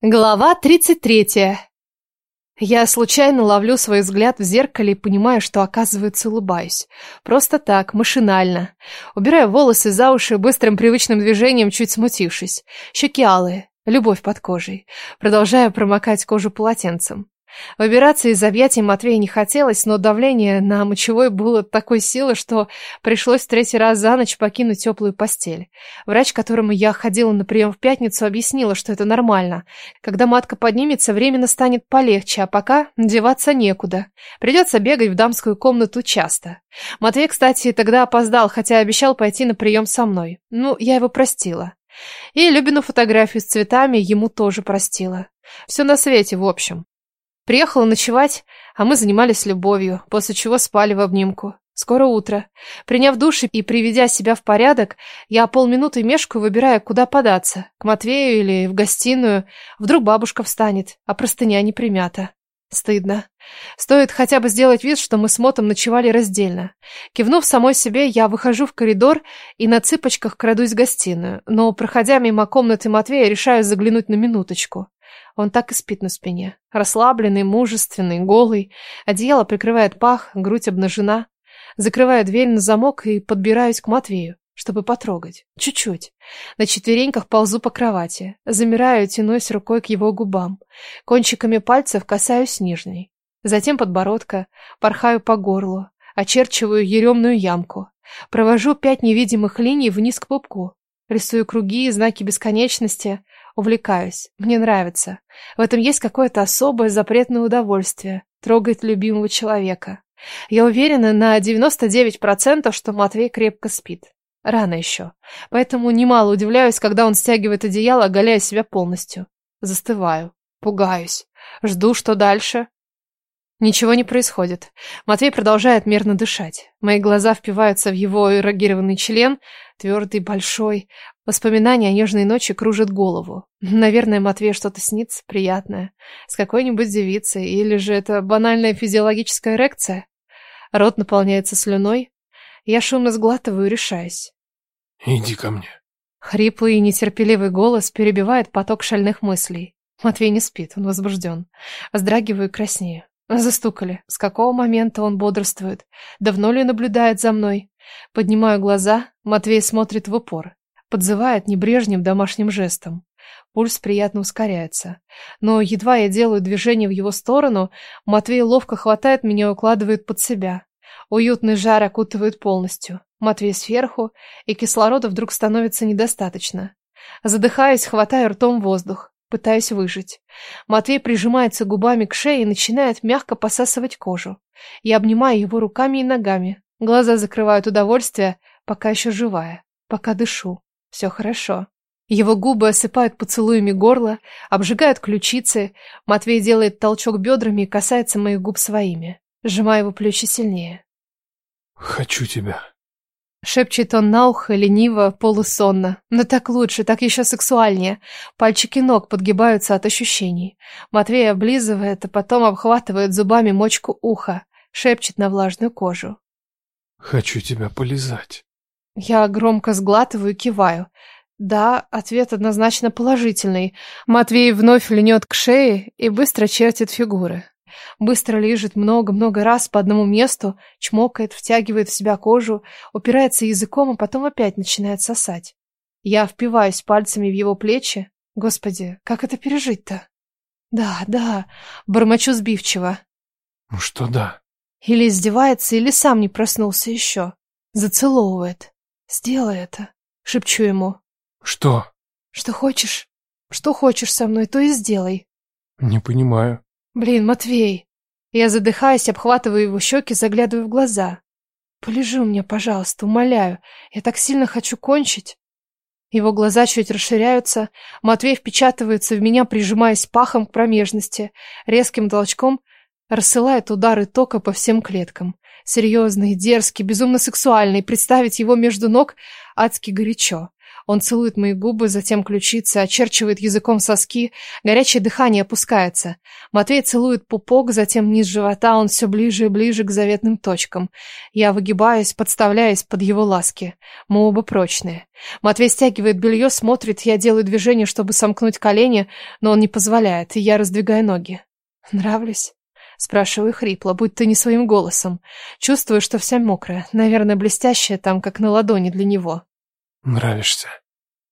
Глава 33. Я случайно ловлю свой взгляд в зеркале и понимаю, что, оказывается, улыбаюсь. Просто так, машинально. Убираю волосы за уши, быстрым привычным движением, чуть смутившись. Щеки алые, любовь под кожей. Продолжаю промокать кожу полотенцем. Выбираться из объятий Матвея не хотелось, но давление на мочевой было такой силы, что пришлось в третий раз за ночь покинуть теплую постель. Врач, к которому я ходила на прием в пятницу, объяснила, что это нормально. Когда матка поднимется, временно станет полегче, а пока деваться некуда. Придется бегать в дамскую комнату часто. Матвей, кстати, тогда опоздал, хотя обещал пойти на прием со мной. Ну, я его простила. И Любину фотографию с цветами ему тоже простила. Все на свете, в общем. Приехала ночевать, а мы занимались любовью, после чего спали в обнимку. Скоро утро. Приняв душ и приведя себя в порядок, я полминуты мешкаю, выбирая, куда податься. К Матвею или в гостиную. Вдруг бабушка встанет, а простыня не примята. Стыдно. Стоит хотя бы сделать вид, что мы с Мотом ночевали раздельно. Кивнув самой себе, я выхожу в коридор и на цыпочках крадусь в гостиную. Но, проходя мимо комнаты Матвея, решаю заглянуть на минуточку. Он так и спит на спине. Расслабленный, мужественный, голый. Одеяло прикрывает пах, грудь обнажена. Закрываю дверь на замок и подбираюсь к Матвею, чтобы потрогать. Чуть-чуть. На четвереньках ползу по кровати. Замираю, тянусь рукой к его губам. Кончиками пальцев касаюсь нижней. Затем подбородка. Порхаю по горлу. Очерчиваю еремную ямку. Провожу пять невидимых линий вниз к пупку. Рисую круги и знаки бесконечности. Увлекаюсь. Мне нравится. В этом есть какое-то особое запретное удовольствие. Трогать любимого человека. Я уверена на 99%, что Матвей крепко спит. Рано еще. Поэтому немало удивляюсь, когда он стягивает одеяло, оголяя себя полностью. Застываю. Пугаюсь. Жду, что дальше. Ничего не происходит. Матвей продолжает мерно дышать. Мои глаза впиваются в его эрогированный член, твердый, большой. Воспоминания о нежной ночи кружат голову. Наверное, Матвею что-то снится приятное. С какой-нибудь девицей. Или же это банальная физиологическая эрекция? Рот наполняется слюной. Я шумно сглатываю и решаюсь. «Иди ко мне». Хриплый и нетерпеливый голос перебивает поток шальных мыслей. Матвей не спит, он возбужден. Вздрагиваю и краснею. Застукали. С какого момента он бодрствует? Давно ли наблюдает за мной? Поднимаю глаза, Матвей смотрит в упор. Подзывает небрежным домашним жестом. Пульс приятно ускоряется. Но едва я делаю движение в его сторону, Матвей ловко хватает меня и укладывает под себя. Уютный жар окутывает полностью. Матвей сверху, и кислорода вдруг становится недостаточно. Задыхаясь, хватаю ртом воздух. Пытаюсь выжить. Матвей прижимается губами к шее и начинает мягко посасывать кожу. Я обнимаю его руками и ногами. Глаза закрывают удовольствие, пока еще живая, пока дышу. Все хорошо. Его губы осыпают поцелуями горло, обжигают ключицы. Матвей делает толчок бедрами и касается моих губ своими. Сжимаю его плечи сильнее. «Хочу тебя», Шепчет он на ухо, лениво, полусонно. Но так лучше, так еще сексуальнее. Пальчики ног подгибаются от ощущений. Матвей облизывает, а потом обхватывает зубами мочку уха. Шепчет на влажную кожу. «Хочу тебя полизать». Я громко сглатываю и киваю. Да, ответ однозначно положительный. Матвей вновь льнет к шее и быстро чертит фигуры. Быстро лежит много-много раз по одному месту, чмокает, втягивает в себя кожу, упирается языком, а потом опять начинает сосать. Я впиваюсь пальцами в его плечи. Господи, как это пережить-то? Да, да, бормочу сбивчиво. Ну что да? Или издевается, или сам не проснулся еще. Зацеловывает. Сделай это, шепчу ему. Что? Что хочешь? Что хочешь со мной, то и сделай. Не понимаю. Блин, Матвей. Я задыхаюсь, обхватываю его щеки, заглядываю в глаза. Полежи у меня, пожалуйста, умоляю. Я так сильно хочу кончить. Его глаза чуть расширяются. Матвей впечатывается в меня, прижимаясь пахом к промежности. Резким толчком рассылает удары тока по всем клеткам. Серьезный, дерзкий, безумно сексуальный. Представить его между ног адски горячо. Он целует мои губы, затем ключицы, очерчивает языком соски, горячее дыхание опускается. Матвей целует пупок, затем низ живота, он все ближе и ближе к заветным точкам. Я выгибаюсь, подставляясь под его ласки. Мы оба прочные. Матвей стягивает белье, смотрит, я делаю движение, чтобы сомкнуть колени, но он не позволяет, и я раздвигаю ноги. Нравлюсь? Спрашиваю хрипло, будто не своим голосом. Чувствую, что вся мокрая, наверное, блестящая там, как на ладони для него. Нравишься.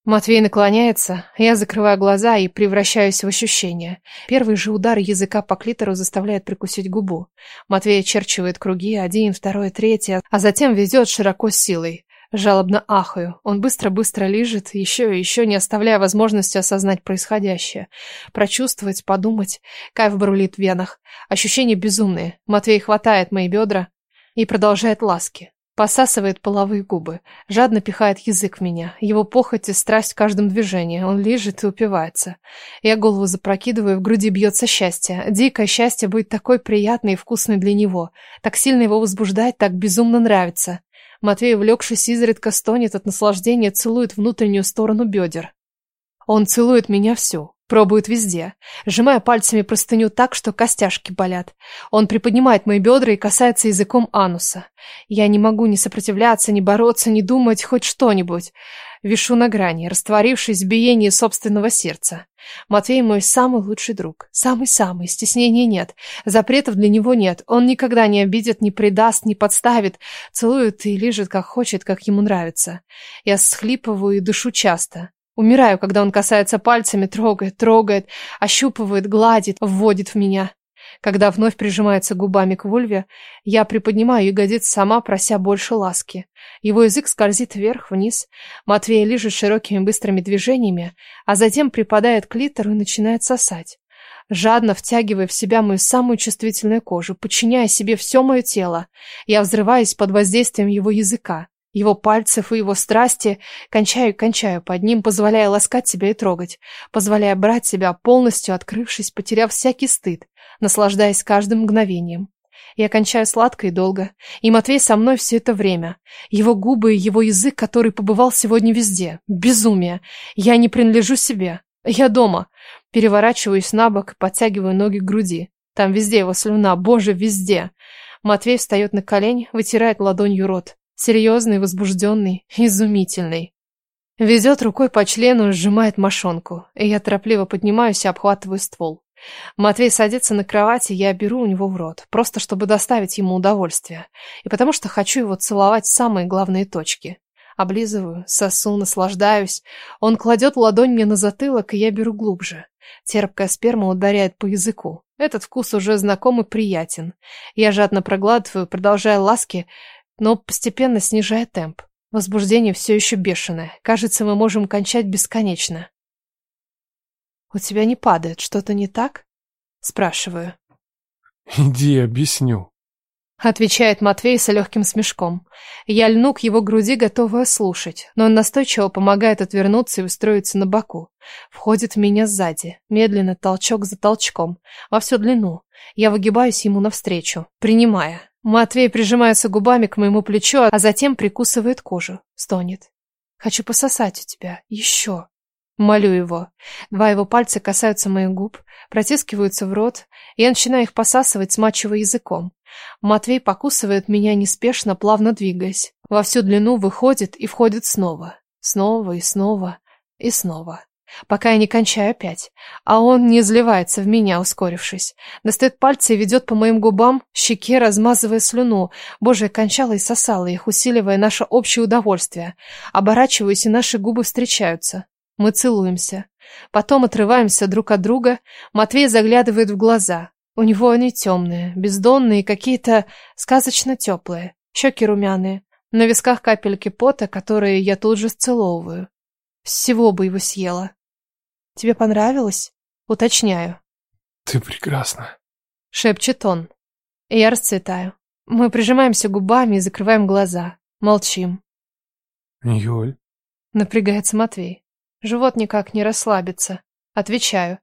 Матвей наклоняется, я закрываю глаза и превращаюсь в ощущение. Первый же удар языка по клитору заставляет прикусить губу. Матвей очерчивает круги, один, второй, третий, а затем ведет широко силой. Жалобно ахаю. Он быстро-быстро лижет, еще и еще, не оставляя возможности осознать происходящее. Прочувствовать, подумать. Кайф брулит в венах. Ощущения безумные. Матвей хватает мои бедра и продолжает ласки. Посасывает половые губы. Жадно пихает язык в меня. Его похоть и страсть в каждом движении. Он лежит и упивается. Я голову запрокидываю, в груди бьется счастье. Дикое счастье быть такой приятной и вкусной для него. Так сильно его возбуждать, так безумно нравится. Матвей, увлекшись, изредка стонет от наслаждения, целует внутреннюю сторону бедер. Он целует меня всю, пробует везде, сжимая пальцами простыню так, что костяшки болят. Он приподнимает мои бедра и касается языком ануса. Я не могу ни сопротивляться, ни бороться, ни думать хоть что-нибудь. Вишу на грани, растворившись в биении собственного сердца. Матвей мой самый лучший друг. Самый-самый. Стеснений нет. Запретов для него нет. Он никогда не обидит, не предаст, не подставит. Целует и лежит, как хочет, как ему нравится. Я схлипываю и дышу часто. Умираю, когда он касается пальцами, трогает, трогает, ощупывает, гладит, вводит в меня. Когда вновь прижимается губами к вульве, я приподнимаю ягодиц сама, прося больше ласки. Его язык скользит вверх-вниз. Матвей лежит широкими быстрыми движениями, а затем припадает к литеру и начинает сосать. Жадно втягивая в себя мою самую чувствительную кожу, подчиняя себе все мое тело, я взрываюсь под воздействием его языка его пальцев и его страсти, кончаю кончаю под ним, позволяя ласкать себя и трогать, позволяя брать себя, полностью открывшись, потеряв всякий стыд, наслаждаясь каждым мгновением. Я кончаю сладко и долго, и Матвей со мной все это время. Его губы и его язык, который побывал сегодня везде. Безумие. Я не принадлежу себе. Я дома. Переворачиваюсь на бок, подтягиваю ноги к груди. Там везде его слюна, боже, везде. Матвей встает на колени, вытирает ладонью рот. Серьезный, возбужденный, изумительный. Ведет рукой по члену, сжимает мошонку. И я торопливо поднимаюсь и обхватываю ствол. Матвей садится на кровати, я беру у него в рот, просто чтобы доставить ему удовольствие. И потому что хочу его целовать в самые главные точки. Облизываю, сосу, наслаждаюсь. Он кладет ладонь мне на затылок, и я беру глубже. Терпкая сперма ударяет по языку. Этот вкус уже знаком и приятен. Я жадно проглатываю, продолжая ласки, но постепенно снижая темп. Возбуждение все еще бешеное. Кажется, мы можем кончать бесконечно. «У тебя не падает, что-то не так?» Спрашиваю. «Иди, объясню», — отвечает Матвей с легким смешком. Я льну к его груди, готовая слушать, но он настойчиво помогает отвернуться и устроиться на боку. Входит в меня сзади, медленно, толчок за толчком, во всю длину. Я выгибаюсь ему навстречу, принимая. Матвей прижимается губами к моему плечу, а затем прикусывает кожу. Стонет. «Хочу пососать у тебя. Еще». Молю его. Два его пальца касаются моих губ, протискиваются в рот, и я начинаю их посасывать, смачивая языком. Матвей покусывает меня неспешно, плавно двигаясь. Во всю длину выходит и входит снова. Снова и снова и снова пока я не кончаю опять. А он не изливается в меня, ускорившись. Достает пальцы и ведет по моим губам, щеке, размазывая слюну. Боже, кончала и сосала их, усиливая наше общее удовольствие. Оборачиваюсь, и наши губы встречаются. Мы целуемся. Потом отрываемся друг от друга. Матвей заглядывает в глаза. У него они темные, бездонные, какие-то сказочно теплые. Щеки румяные. На висках капельки пота, которые я тут же сцеловываю. Всего бы его съела. Тебе понравилось? Уточняю. Ты прекрасна. Шепчет он. И я расцветаю. Мы прижимаемся губами и закрываем глаза. Молчим. Юль. Напрягается Матвей. Живот никак не расслабится. Отвечаю.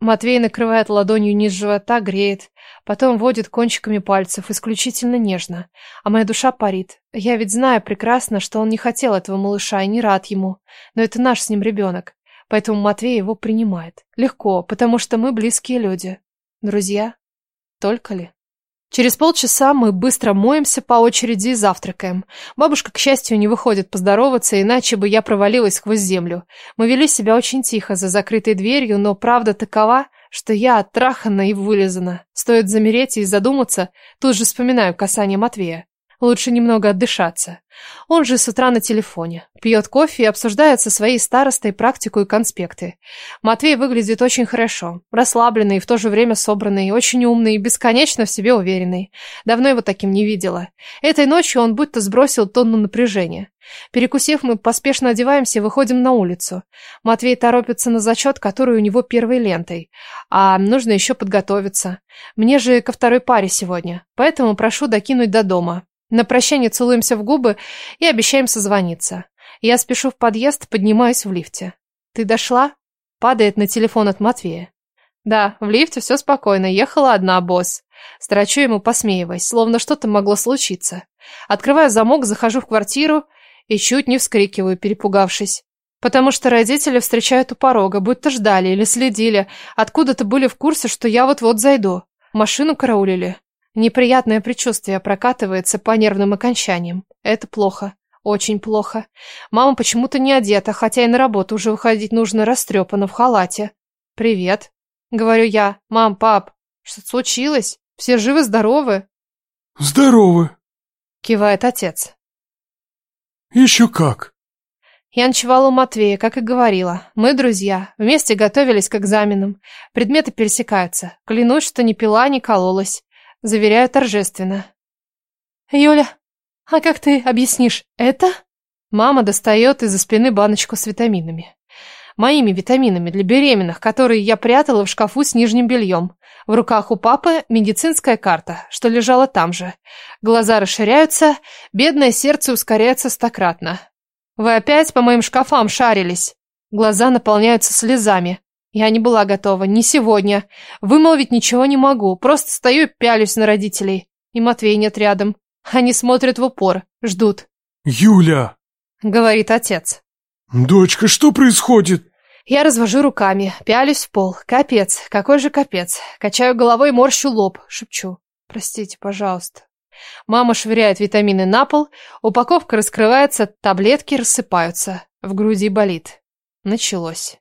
Матвей накрывает ладонью низ живота, греет, потом водит кончиками пальцев, исключительно нежно. А моя душа парит. Я ведь знаю прекрасно, что он не хотел этого малыша и не рад ему. Но это наш с ним ребенок. Поэтому Матвей его принимает. Легко, потому что мы близкие люди. Друзья? Только ли? Через полчаса мы быстро моемся по очереди и завтракаем. Бабушка, к счастью, не выходит поздороваться, иначе бы я провалилась сквозь землю. Мы вели себя очень тихо, за закрытой дверью, но правда такова, что я оттрахана и вылизана. Стоит замереть и задуматься, тут же вспоминаю касание Матвея. Лучше немного отдышаться. Он же с утра на телефоне. Пьет кофе и обсуждает со своей старостой практику и конспекты. Матвей выглядит очень хорошо. Расслабленный и в то же время собранный, очень умный и бесконечно в себе уверенный. Давно его таким не видела. Этой ночью он будто сбросил тонну напряжения. Перекусив, мы поспешно одеваемся и выходим на улицу. Матвей торопится на зачет, который у него первой лентой. А нужно еще подготовиться. Мне же ко второй паре сегодня. Поэтому прошу докинуть до дома. На прощание целуемся в губы и обещаем созвониться. Я спешу в подъезд, поднимаюсь в лифте. «Ты дошла?» Падает на телефон от Матвея. «Да, в лифте все спокойно, ехала одна, босс». Строчу ему, посмеиваясь, словно что-то могло случиться. Открываю замок, захожу в квартиру и чуть не вскрикиваю, перепугавшись. Потому что родители встречают у порога, будто ждали или следили, откуда-то были в курсе, что я вот-вот зайду. Машину караулили. Неприятное предчувствие прокатывается по нервным окончаниям. Это плохо. Очень плохо. Мама почему-то не одета, хотя и на работу уже выходить нужно растрепана в халате. «Привет», — говорю я. «Мам, пап, что случилось? Все живы-здоровы?» «Здоровы», — кивает отец. «Еще как». Я ночевала у Матвея, как и говорила. Мы друзья, вместе готовились к экзаменам. Предметы пересекаются. Клянусь, что не пила, не кололась. Заверяю торжественно. «Юля, а как ты объяснишь это?» Мама достает из-за спины баночку с витаминами. Моими витаминами для беременных, которые я прятала в шкафу с нижним бельем. В руках у папы медицинская карта, что лежала там же. Глаза расширяются, бедное сердце ускоряется стократно. «Вы опять по моим шкафам шарились?» Глаза наполняются слезами. Я не была готова, не сегодня. Вымолвить ничего не могу, просто стою и пялюсь на родителей. И Матвей нет рядом. Они смотрят в упор, ждут. «Юля!» — говорит отец. «Дочка, что происходит?» Я развожу руками, пялюсь в пол. Капец, какой же капец. Качаю головой, морщу лоб, шепчу. Простите, пожалуйста. Мама швыряет витамины на пол, упаковка раскрывается, таблетки рассыпаются. В груди болит. Началось.